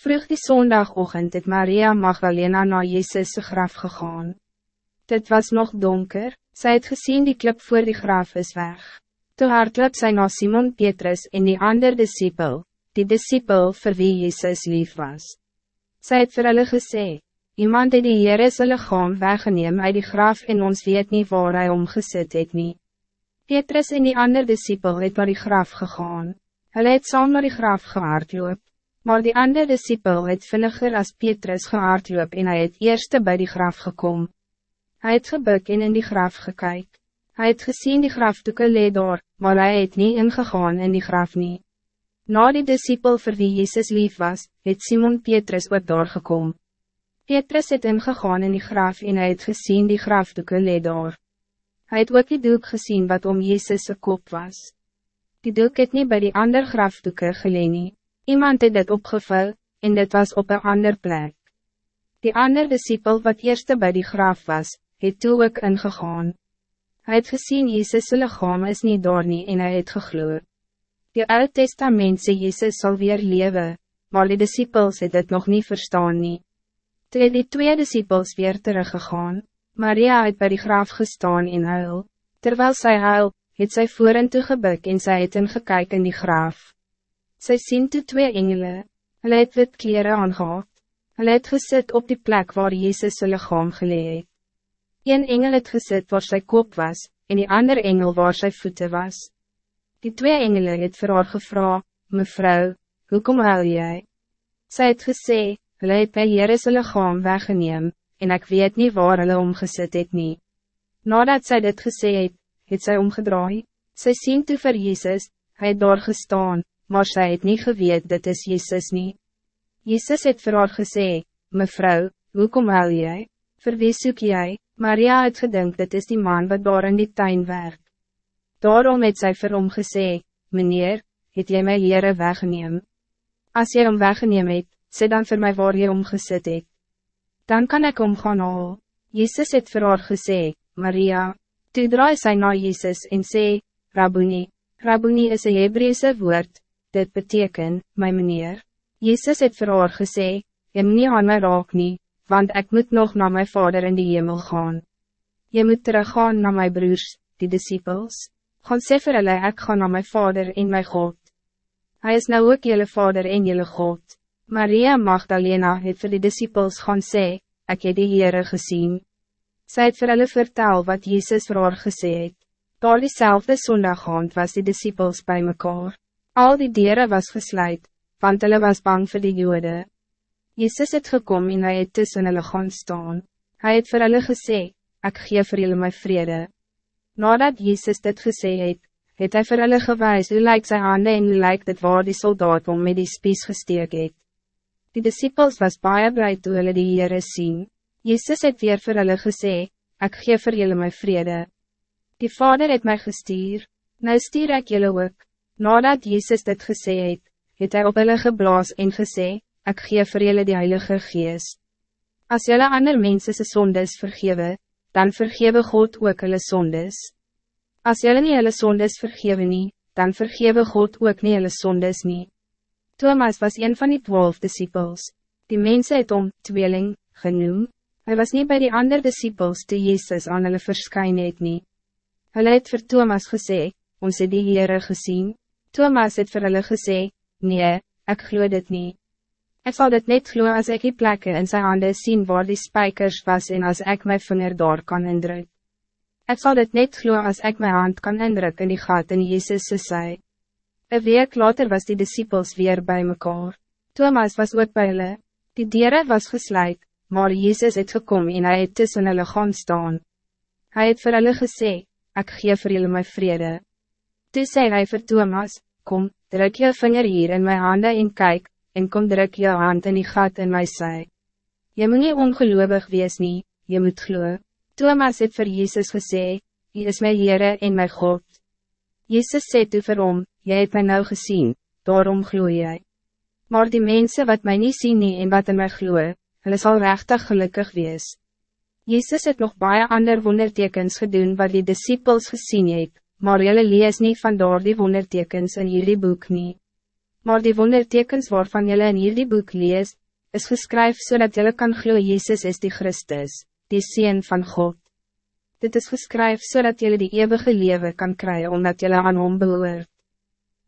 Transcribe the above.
Vroeg die zondagochtend het Maria Magdalena naar Jezus' graf gegaan. Dit was nog donker, zij het gezien die klip voor die graf is weg. Toe hardloop sy na Simon Petrus en die ander discipel, die discipel vir wie Jezus lief was. Sy het vir hulle gesê, iemand het die Heere sy lichaam weggeneem uit die graf en ons weet niet waar hij omgesit het nie. Petrus en die ander discipel het naar die graf gegaan. Hulle het saam naar die graf gehardloop. Maar die andere discipel het vinniger als Petrus gehaardloop en hij het eerste bij die graf gekomen. Hij het gebuk en in die graf gekyk. Hij het gezien die grafdoeke leed door, maar hij het niet ingegaan in die graf nie. Na die discipel voor wie Jezus lief was, het Simon Petrus ook doorgekomen. Petrus het ingegaan in die graf en hij het gezien die grafdoeke leed door. Hij het ook die doek gezien wat om Jezus' kop was. Die doek het niet bij die ander grafdoeke geleen nie. Iemand het dit opgevul, en dit was op een ander plek. Die ander discipel wat eerste bij die graf was, het toe ook ingegaan. Hij het gezien Jezus' lichaam is niet door nie en hy het gegloed. Die Oud Testament sê Jezus zal weer leven, maar die disciples het dit nog niet verstaan nie. Toe het die twee disciples weer teruggegaan, Maria het bij die graf gestaan in huil. Terwijl zij huil, het sy voor en toe gebuk en sy het ingekyk in die graf. Sy sien toe twee engele, hulle het wit kleren aangehad, hulle het gesit op die plek waar Jezus sy lichaam geleid. Een engel het gesit waar sy kop was, en die ander engel waar sy voeten was. Die twee engelen het vir haar gevra, Mevrou, hoekom huil jy? Sy het gesê, hulle het by Heere sy lichaam weggeneem, en ik weet niet waar hulle omgesit het nie. Nadat sy dit gesê het, het sy omgedraai, sy sien toe vir Jezus, hy het daar gestaan, maar zij het niet geweet dit is Jezus niet. Jezus het vir haar gesê, Mevrou, hoekom huil jy? Vir wie soek jy? Maria het gedink dit is die man wat daar in die tuin werk. Daarom het sy vir hom gesê, Meneer, het jy my Heere weggeneem? As jy hom weggeneem het, sê dan vir my waar jy omgesit het. Dan kan ik hom gaan haal. Jezus het vir haar gesê, Maria, toe draai sy na Jezus en sê, Rabuni, Rabuni is een Hebreese woord, dit beteken, my meneer, Jezus het vir haar gesê, jy moet nie aan my raak nie, want ik moet nog naar mijn vader in die hemel gaan. Je moet teruggaan naar mijn broers, die disciples, gaan sê vir hulle ek gaan naar mijn vader in mijn God. Hij is nou ook jullie vader en jullie God. Maria Magdalena het vir die disciples gaan sê, ek het die Heere gezien. Sy het vir hulle vertel wat Jezus vir haar gesê het. Daar diezelfde zondaghand was die disciples bij mekaar. Al die dieren was gesluit, want hulle was bang voor die jode. Jezus het gekom en hy het tussen hulle gaan staan. Hy het vir hulle gesê, ek gee vir julle my vrede. Nadat Jezus dit gesê het, het hy vir hulle gewys hoe lyk sy hande en hoe lyk dit waar die soldaat om met die spies gesteek het. Die disciples was baie blij toe hulle die Heere sien. Jezus het weer vir hulle gesê, ek gee vir julle my vrede. Die Vader het mij gestuur, nou stuur ek julle ook. Nadat Jezus dit gesê het, het hy op hulle geblaas en gesê, ek gee vir julle die Heilige Gees. As julle ander mense se sondes vergewe, dan vergewe God ook hulle sondes. As julle nie hulle sondes vergewe nie, dan vergewe God ook nie hulle sondes nie. Thomas was een van die twaalf disciples. Die mense het om tweeling genoem. Hij was niet bij die andere disciples die Jezus aan hulle verskyn het nie. Hulle het vir Thomas gesê, ons het die Heere gezien. Thomas het vir hulle gesê, nee, ik glo dit niet. Ik zal dit net glo als ik die plekken in zijn handen zien waar die spijkers was en als ik mijn vinger door kan indruk. Ik zal dit net glo als ik mijn hand kan indruk in die gat in Jezus' sy. Een week later was die disciples weer bij mekaar. Thomas was ook bij hulle. Die dieren was gesluit, maar Jezus het gekomen en hij het tussen hulle gaan staan. Hij het vir hulle gesê, ek gee vir julle my vrede. Toe sê hy vir Thomas, kom, druk je vinger hier in mijn handen en kijk, en kom druk je hand in die gat in my sy. Je moet niet ongeloofig wees nie, je moet glo. Thomas het vir Jezus gesê, Hy is my Heere en my God. Jezus sê toe vir hom, Jy het my nou gezien, daarom glo jy. Maar die mensen wat mij niet zien nie en wat in my glo, hulle sal rechtig gelukkig wees. Jezus het nog baie ander wondertekens gedoen wat die disciples gezien het, maar jullie lees niet van door die wondertekens in jullie boek niet. Maar die wondertekens waarvan jullie in hierdie boek lees, is geskryf zodat jullie kan glo Jezus is die Christus, die Seen van God. Dit is geskryf zodat jullie die eeuwige leven kan krijgen omdat jullie aan hom behoort.